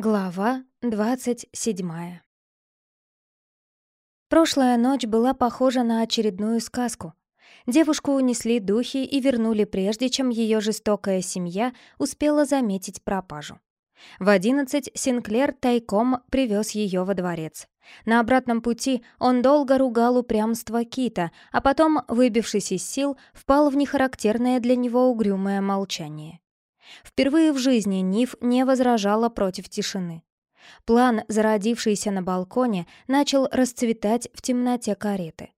Глава двадцать седьмая Прошлая ночь была похожа на очередную сказку. Девушку унесли духи и вернули прежде, чем ее жестокая семья успела заметить пропажу. В одиннадцать Синклер тайком привез ее во дворец. На обратном пути он долго ругал упрямство Кита, а потом, выбившись из сил, впал в нехарактерное для него угрюмое молчание. Впервые в жизни Ниф не возражала против тишины. План, зародившийся на балконе, начал расцветать в темноте кареты.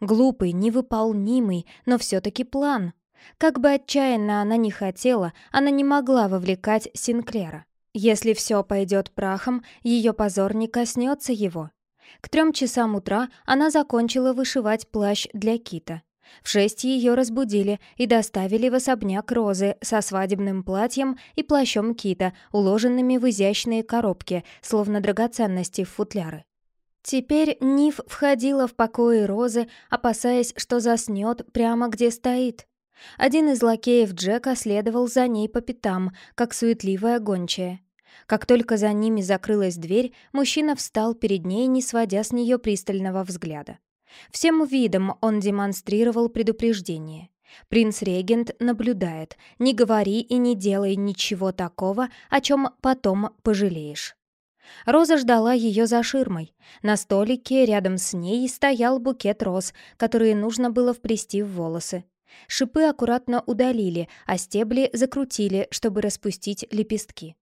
Глупый, невыполнимый, но все-таки план. Как бы отчаянно она ни хотела, она не могла вовлекать Синклера. Если все пойдет прахом, ее позор не коснется его. К трем часам утра она закончила вышивать плащ для Кита. В шесть ее разбудили и доставили в особняк Розы со свадебным платьем и плащом Кита, уложенными в изящные коробки, словно драгоценности в футляры. Теперь Ниф входила в покои Розы, опасаясь, что заснет прямо где стоит. Один из лакеев Джека следовал за ней по пятам, как суетливая гончая. Как только за ними закрылась дверь, мужчина встал перед ней, не сводя с нее пристального взгляда. Всем видом он демонстрировал предупреждение. Принц-регент наблюдает. Не говори и не делай ничего такого, о чем потом пожалеешь. Роза ждала ее за ширмой. На столике рядом с ней стоял букет роз, которые нужно было вплести в волосы. Шипы аккуратно удалили, а стебли закрутили, чтобы распустить лепестки.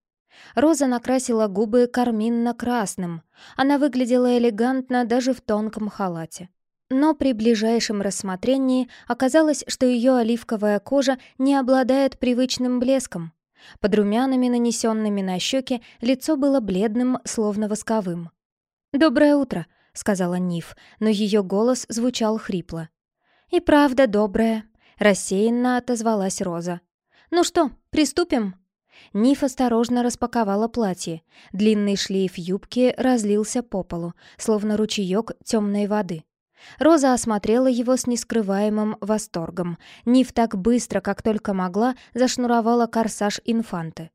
Роза накрасила губы карминно-красным. Она выглядела элегантно даже в тонком халате. Но при ближайшем рассмотрении оказалось, что ее оливковая кожа не обладает привычным блеском. Под румянами, нанесенными на щеки, лицо было бледным, словно восковым. «Доброе утро», — сказала Ниф, но ее голос звучал хрипло. «И правда доброе», — рассеянно отозвалась Роза. «Ну что, приступим?» Ниф осторожно распаковала платье. Длинный шлейф юбки разлился по полу, словно ручеек темной воды. Роза осмотрела его с нескрываемым восторгом. Нив так быстро, как только могла, зашнуровала корсаж инфанты.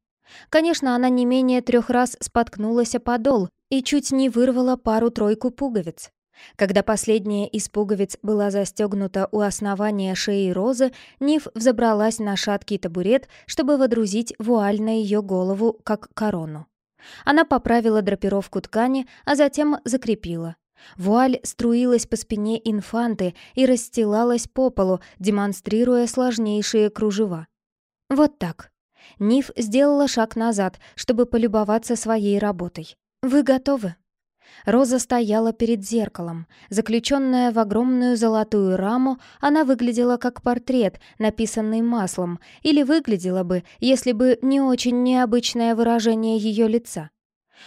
Конечно, она не менее трех раз споткнулась о подол и чуть не вырвала пару-тройку пуговиц. Когда последняя из пуговиц была застегнута у основания шеи Розы, Нив взобралась на шаткий табурет, чтобы водрузить вуаль на ее голову, как корону. Она поправила драпировку ткани, а затем закрепила. Вуаль струилась по спине инфанты и расстилалась по полу, демонстрируя сложнейшие кружева. Вот так. Ниф сделала шаг назад, чтобы полюбоваться своей работой. «Вы готовы?» Роза стояла перед зеркалом. Заключенная в огромную золотую раму, она выглядела как портрет, написанный маслом, или выглядела бы, если бы не очень необычное выражение ее лица.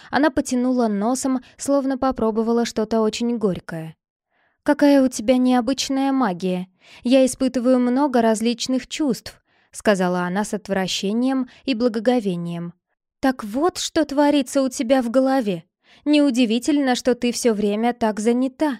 Она потянула носом, словно попробовала что-то очень горькое. «Какая у тебя необычная магия! Я испытываю много различных чувств», — сказала она с отвращением и благоговением. «Так вот, что творится у тебя в голове. Неудивительно, что ты все время так занята».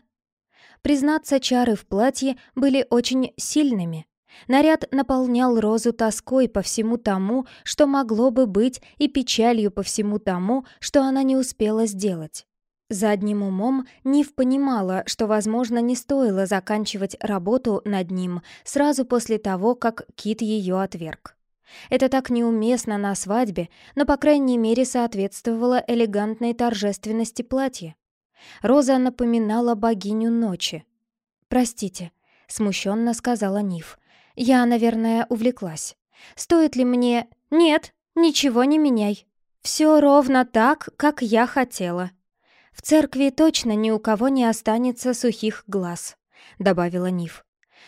Признаться, чары в платье были очень сильными. Наряд наполнял Розу тоской по всему тому, что могло бы быть, и печалью по всему тому, что она не успела сделать. Задним умом Нив понимала, что, возможно, не стоило заканчивать работу над ним сразу после того, как Кит ее отверг. Это так неуместно на свадьбе, но, по крайней мере, соответствовало элегантной торжественности платья. Роза напоминала богиню ночи. «Простите», — смущенно сказала Нив. Я, наверное, увлеклась. Стоит ли мне... Нет, ничего не меняй. Все ровно так, как я хотела. В церкви точно ни у кого не останется сухих глаз, добавила Ниф.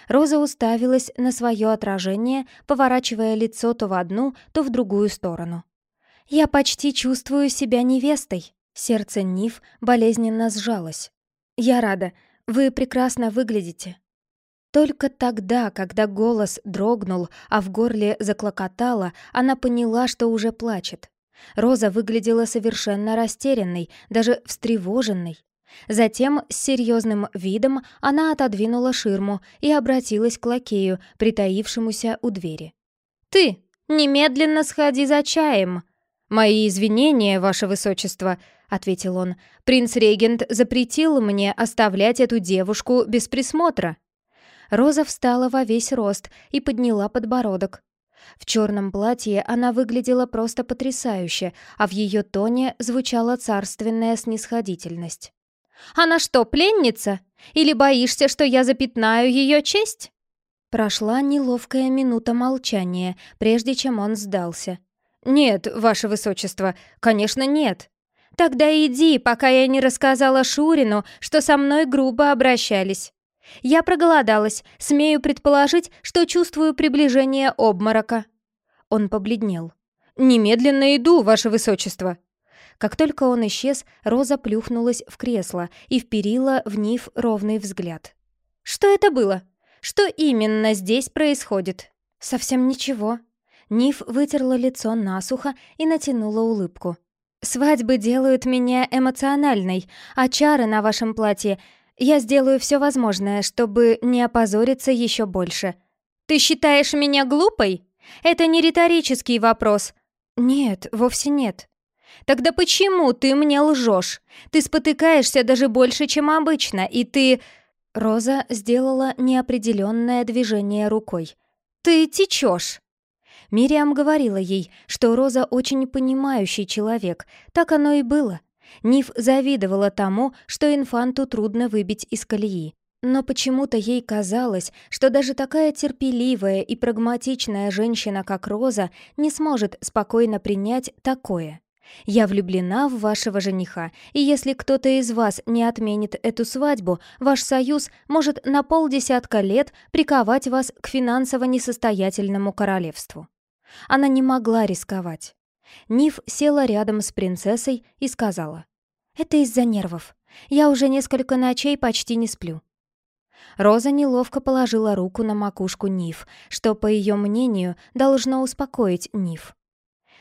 Роза уставилась на свое отражение, поворачивая лицо то в одну, то в другую сторону. «Я почти чувствую себя невестой», — сердце Ниф болезненно сжалось. «Я рада. Вы прекрасно выглядите. Только тогда, когда голос дрогнул, а в горле заклокотало, она поняла, что уже плачет. Роза выглядела совершенно растерянной, даже встревоженной. Затем с серьезным видом она отодвинула ширму и обратилась к лакею, притаившемуся у двери. «Ты! Немедленно сходи за чаем!» «Мои извинения, ваше высочество», — ответил он. «Принц-регент запретил мне оставлять эту девушку без присмотра». Роза встала во весь рост и подняла подбородок. В черном платье она выглядела просто потрясающе, а в ее тоне звучала царственная снисходительность. «Она что, пленница? Или боишься, что я запятнаю ее честь?» Прошла неловкая минута молчания, прежде чем он сдался. «Нет, ваше высочество, конечно, нет». «Тогда иди, пока я не рассказала Шурину, что со мной грубо обращались. Я проголодалась, смею предположить, что чувствую приближение обморока». Он побледнел. «Немедленно иду, ваше высочество!» Как только он исчез, Роза плюхнулась в кресло и вперила в Ниф ровный взгляд. «Что это было? Что именно здесь происходит?» «Совсем ничего», Ниф вытерла лицо насухо и натянула улыбку. «Свадьбы делают меня эмоциональной, а чары на вашем платье... Я сделаю все возможное, чтобы не опозориться еще больше». «Ты считаешь меня глупой? Это не риторический вопрос». «Нет, вовсе нет». «Тогда почему ты мне лжешь? Ты спотыкаешься даже больше, чем обычно, и ты...» Роза сделала неопределенное движение рукой. «Ты течешь!» Мириам говорила ей, что Роза очень понимающий человек. Так оно и было. Ниф завидовала тому, что инфанту трудно выбить из колеи. Но почему-то ей казалось, что даже такая терпеливая и прагматичная женщина, как Роза, не сможет спокойно принять такое. «Я влюблена в вашего жениха, и если кто-то из вас не отменит эту свадьбу, ваш союз может на полдесятка лет приковать вас к финансово несостоятельному королевству». Она не могла рисковать. Ниф села рядом с принцессой и сказала. «Это из-за нервов. Я уже несколько ночей почти не сплю». Роза неловко положила руку на макушку Ниф, что, по ее мнению, должно успокоить Ниф.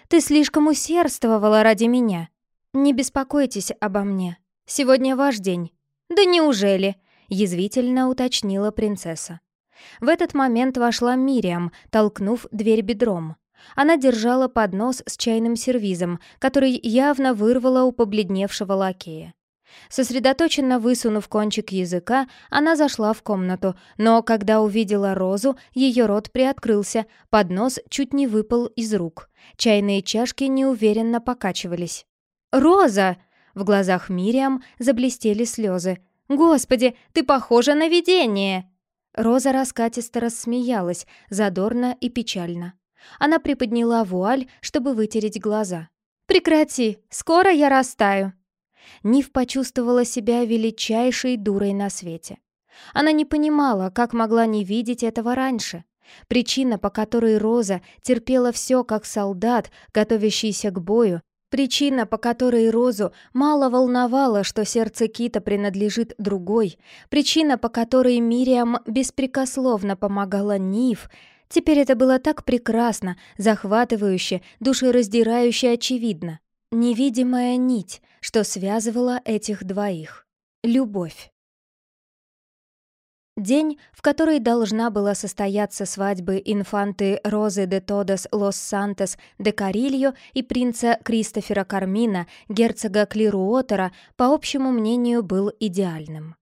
«Ты слишком усердствовала ради меня. Не беспокойтесь обо мне. Сегодня ваш день». «Да неужели?» — язвительно уточнила принцесса. В этот момент вошла Мириам, толкнув дверь бедром. Она держала поднос с чайным сервизом, который явно вырвала у побледневшего лакея. Сосредоточенно высунув кончик языка, она зашла в комнату, но когда увидела Розу, ее рот приоткрылся, поднос чуть не выпал из рук. Чайные чашки неуверенно покачивались. «Роза!» В глазах Мириам заблестели слезы. «Господи, ты похожа на видение!» Роза раскатисто рассмеялась, задорно и печально. Она приподняла вуаль, чтобы вытереть глаза. «Прекрати! Скоро я растаю!» Нив почувствовала себя величайшей дурой на свете. Она не понимала, как могла не видеть этого раньше. Причина, по которой Роза терпела все как солдат, готовящийся к бою, Причина, по которой Розу мало волновало, что сердце Кита принадлежит другой, причина, по которой Мириам беспрекословно помогала Нив, теперь это было так прекрасно, захватывающе, душераздирающе очевидно. Невидимая нить, что связывала этих двоих. Любовь. День, в который должна была состояться свадьбы инфанты Розы де Тодос Лос Сантос де Карильо и принца Кристофера Кармина, герцога Клируотера, по общему мнению, был идеальным.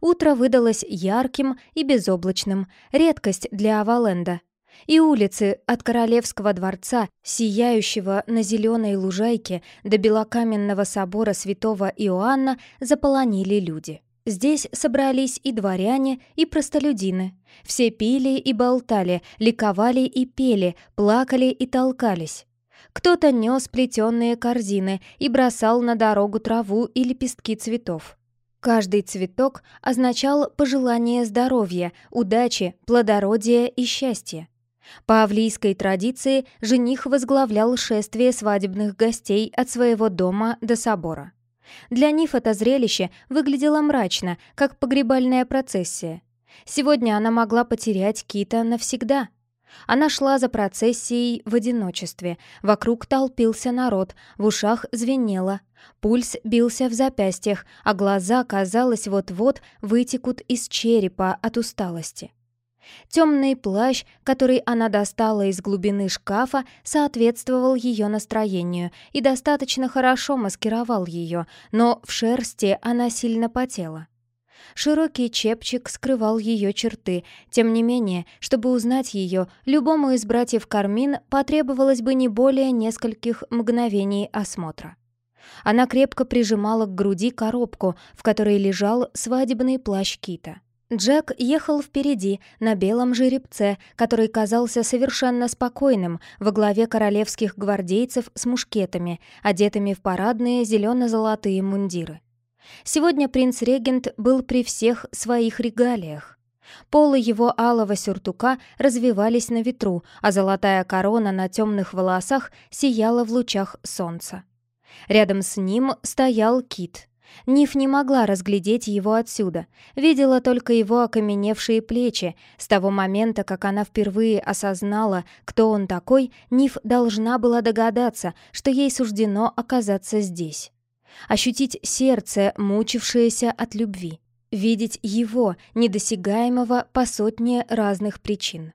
Утро выдалось ярким и безоблачным, редкость для Аваленда. И улицы от Королевского дворца, сияющего на зеленой лужайке до белокаменного собора святого Иоанна, заполонили люди. Здесь собрались и дворяне, и простолюдины. Все пили и болтали, ликовали и пели, плакали и толкались. Кто-то нес плетеные корзины и бросал на дорогу траву и лепестки цветов. Каждый цветок означал пожелание здоровья, удачи, плодородия и счастья. По авлийской традиции жених возглавлял шествие свадебных гостей от своего дома до собора. Для Ниф это зрелище выглядело мрачно, как погребальная процессия. Сегодня она могла потерять Кита навсегда. Она шла за процессией в одиночестве. Вокруг толпился народ, в ушах звенело. Пульс бился в запястьях, а глаза, казалось, вот-вот вытекут из черепа от усталости. Темный плащ, который она достала из глубины шкафа, соответствовал ее настроению и достаточно хорошо маскировал ее, но в шерсти она сильно потела. Широкий чепчик скрывал ее черты. Тем не менее, чтобы узнать ее, любому из братьев Кармин потребовалось бы не более нескольких мгновений осмотра. Она крепко прижимала к груди коробку, в которой лежал свадебный плащ Кита. Джек ехал впереди, на белом жеребце, который казался совершенно спокойным, во главе королевских гвардейцев с мушкетами, одетыми в парадные зелено-золотые мундиры. Сегодня принц-регент был при всех своих регалиях. Полы его алого сюртука развивались на ветру, а золотая корона на темных волосах сияла в лучах солнца. Рядом с ним стоял кит. Ниф не могла разглядеть его отсюда, видела только его окаменевшие плечи. С того момента, как она впервые осознала, кто он такой, Ниф должна была догадаться, что ей суждено оказаться здесь ощутить сердце, мучившееся от любви, видеть его, недосягаемого по сотне разных причин.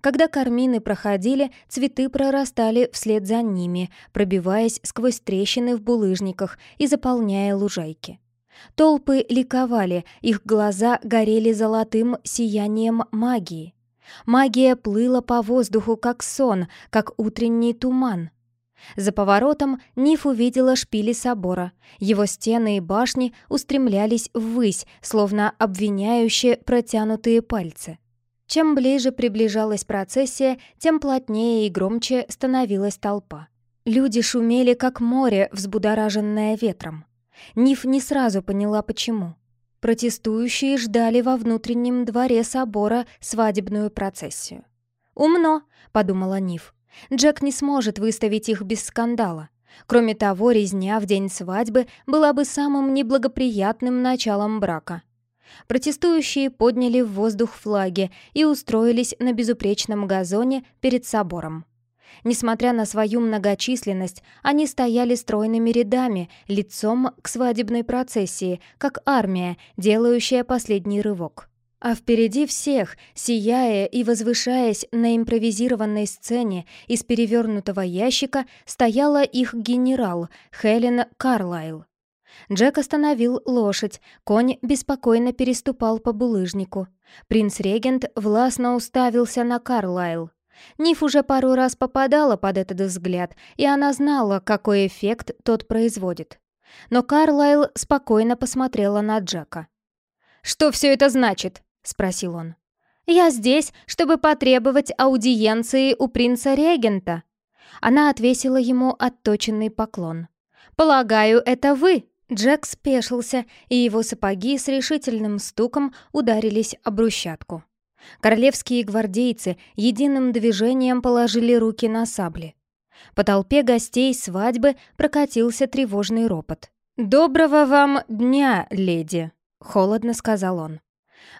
Когда кармины проходили, цветы прорастали вслед за ними, пробиваясь сквозь трещины в булыжниках и заполняя лужайки. Толпы ликовали, их глаза горели золотым сиянием магии. Магия плыла по воздуху, как сон, как утренний туман. За поворотом Ниф увидела шпили собора. Его стены и башни устремлялись ввысь, словно обвиняющие протянутые пальцы. Чем ближе приближалась процессия, тем плотнее и громче становилась толпа. Люди шумели, как море, взбудораженное ветром. Ниф не сразу поняла, почему. Протестующие ждали во внутреннем дворе собора свадебную процессию. «Умно», — подумала Ниф. Джек не сможет выставить их без скандала. Кроме того, резня в день свадьбы была бы самым неблагоприятным началом брака. Протестующие подняли в воздух флаги и устроились на безупречном газоне перед собором. Несмотря на свою многочисленность, они стояли стройными рядами, лицом к свадебной процессии, как армия, делающая последний рывок. А впереди всех, сияя и возвышаясь на импровизированной сцене из перевернутого ящика, стояла их генерал Хелен Карлайл. Джек остановил лошадь, конь беспокойно переступал по булыжнику. Принц-регент властно уставился на Карлайл. Ниф уже пару раз попадала под этот взгляд, и она знала, какой эффект тот производит. Но Карлайл спокойно посмотрела на Джека. «Что все это значит?» — спросил он. «Я здесь, чтобы потребовать аудиенции у принца-регента». Она отвесила ему отточенный поклон. «Полагаю, это вы?» Джек спешился, и его сапоги с решительным стуком ударились об брусчатку. Королевские гвардейцы единым движением положили руки на сабли. По толпе гостей свадьбы прокатился тревожный ропот. «Доброго вам дня, леди!» — холодно сказал он.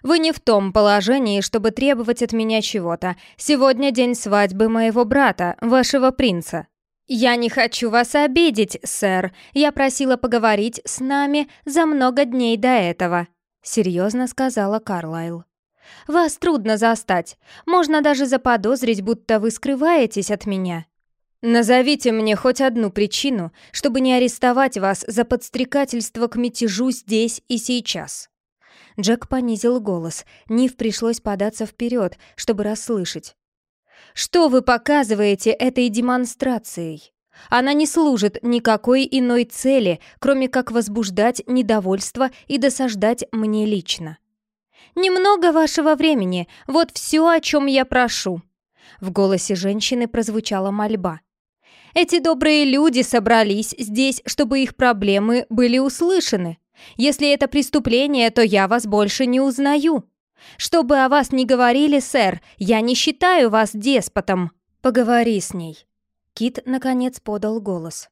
Вы не в том положении, чтобы требовать от меня чего-то. Сегодня день свадьбы моего брата, вашего принца. Я не хочу вас обидеть, сэр. Я просила поговорить с нами за много дней до этого, серьезно сказала Карлайл. Вас трудно застать. Можно даже заподозрить, будто вы скрываетесь от меня. Назовите мне хоть одну причину, чтобы не арестовать вас за подстрекательство к мятежу здесь и сейчас. Джек понизил голос. Нив пришлось податься вперед, чтобы расслышать. «Что вы показываете этой демонстрацией? Она не служит никакой иной цели, кроме как возбуждать недовольство и досаждать мне лично. Немного вашего времени, вот все, о чем я прошу». В голосе женщины прозвучала мольба. «Эти добрые люди собрались здесь, чтобы их проблемы были услышаны. Если это преступление, то я вас больше не узнаю. Что бы о вас ни говорили, сэр, я не считаю вас деспотом. Поговори с ней». Кит, наконец, подал голос.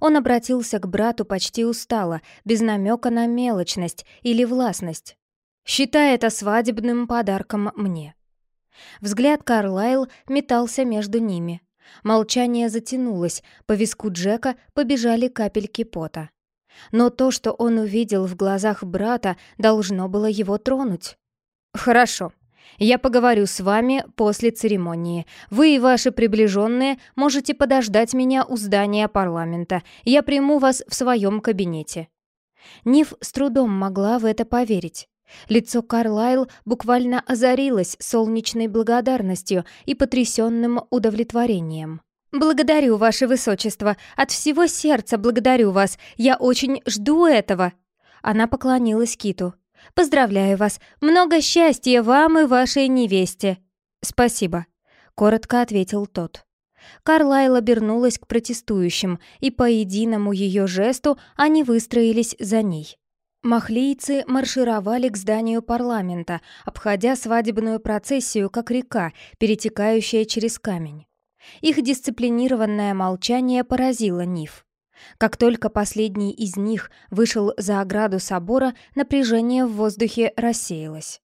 Он обратился к брату почти устало, без намека на мелочность или властность. «Считай это свадебным подарком мне». Взгляд Карлайл метался между ними. Молчание затянулось, по виску Джека побежали капельки пота. Но то, что он увидел в глазах брата, должно было его тронуть. «Хорошо. Я поговорю с вами после церемонии. Вы и ваши приближенные можете подождать меня у здания парламента. Я приму вас в своем кабинете». Ниф с трудом могла в это поверить. Лицо Карлайл буквально озарилось солнечной благодарностью и потрясенным удовлетворением. «Благодарю, Ваше Высочество! От всего сердца благодарю вас! Я очень жду этого!» Она поклонилась Киту. «Поздравляю вас! Много счастья вам и вашей невесте!» «Спасибо», — коротко ответил тот. Карлайл обернулась к протестующим, и по единому ее жесту они выстроились за ней. Махлийцы маршировали к зданию парламента, обходя свадебную процессию как река, перетекающая через камень. Их дисциплинированное молчание поразило Ниф. Как только последний из них вышел за ограду собора, напряжение в воздухе рассеялось.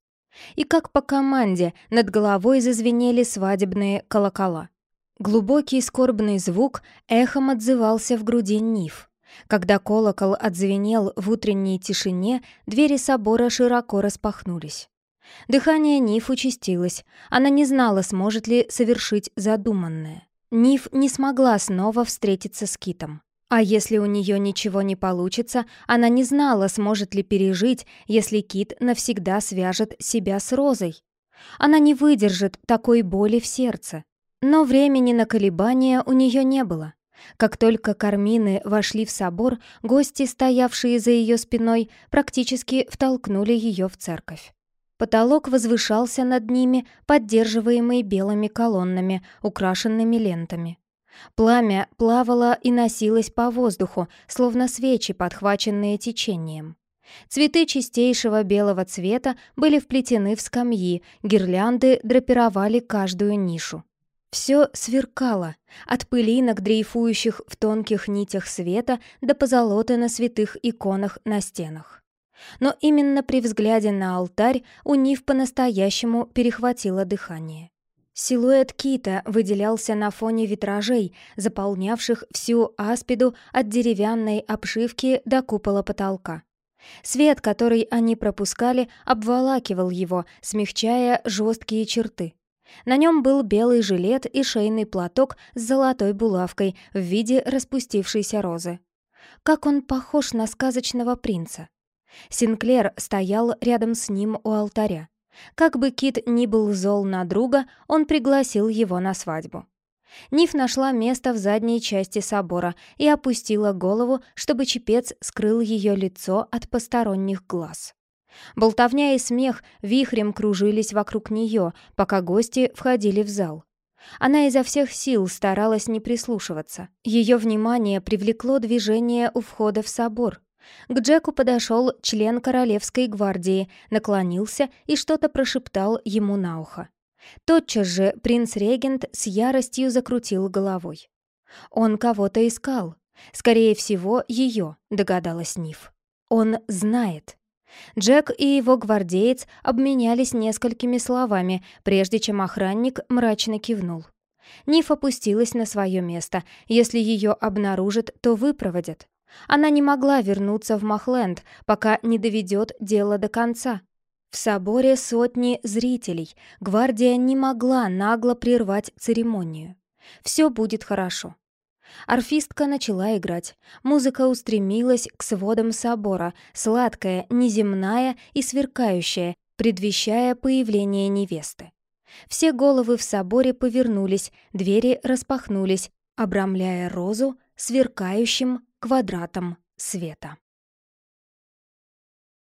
И как по команде над головой зазвенели свадебные колокола. Глубокий скорбный звук эхом отзывался в груди Ниф. Когда колокол отзвенел в утренней тишине, двери собора широко распахнулись. Дыхание Ниф участилось, она не знала, сможет ли совершить задуманное. Ниф не смогла снова встретиться с Китом. А если у нее ничего не получится, она не знала, сможет ли пережить, если Кит навсегда свяжет себя с Розой. Она не выдержит такой боли в сердце. Но времени на колебания у нее не было. Как только Кармины вошли в собор, гости, стоявшие за ее спиной, практически втолкнули ее в церковь. Потолок возвышался над ними, поддерживаемый белыми колоннами, украшенными лентами. Пламя плавало и носилось по воздуху, словно свечи, подхваченные течением. Цветы чистейшего белого цвета были вплетены в скамьи, гирлянды драпировали каждую нишу. Все сверкало, от пылинок, дрейфующих в тонких нитях света, до позолоты на святых иконах на стенах. Но именно при взгляде на алтарь у Нив по-настоящему перехватило дыхание. Силуэт кита выделялся на фоне витражей, заполнявших всю аспиду от деревянной обшивки до купола потолка. Свет, который они пропускали, обволакивал его, смягчая жесткие черты. На нем был белый жилет и шейный платок с золотой булавкой в виде распустившейся розы. Как он похож на сказочного принца. Синклер стоял рядом с ним у алтаря. Как бы Кит ни был зол на друга, он пригласил его на свадьбу. Ниф нашла место в задней части собора и опустила голову, чтобы чепец скрыл ее лицо от посторонних глаз. Болтовня и смех вихрем кружились вокруг нее, пока гости входили в зал. Она изо всех сил старалась не прислушиваться. Ее внимание привлекло движение у входа в собор. К Джеку подошел член Королевской гвардии, наклонился и что-то прошептал ему на ухо. Тотчас же принц-регент с яростью закрутил головой. Он кого-то искал. Скорее всего, ее, догадалась Ниф. Он знает. Джек и его гвардеец обменялись несколькими словами, прежде чем охранник мрачно кивнул. Ниф опустилась на свое место. Если ее обнаружат, то выпроводят. Она не могла вернуться в Махленд, пока не доведет дело до конца. В соборе сотни зрителей. Гвардия не могла нагло прервать церемонию. Все будет хорошо. Арфистка начала играть. Музыка устремилась к сводам собора, сладкая, неземная и сверкающая, предвещая появление невесты. Все головы в соборе повернулись, двери распахнулись, обрамляя розу сверкающим квадратом света.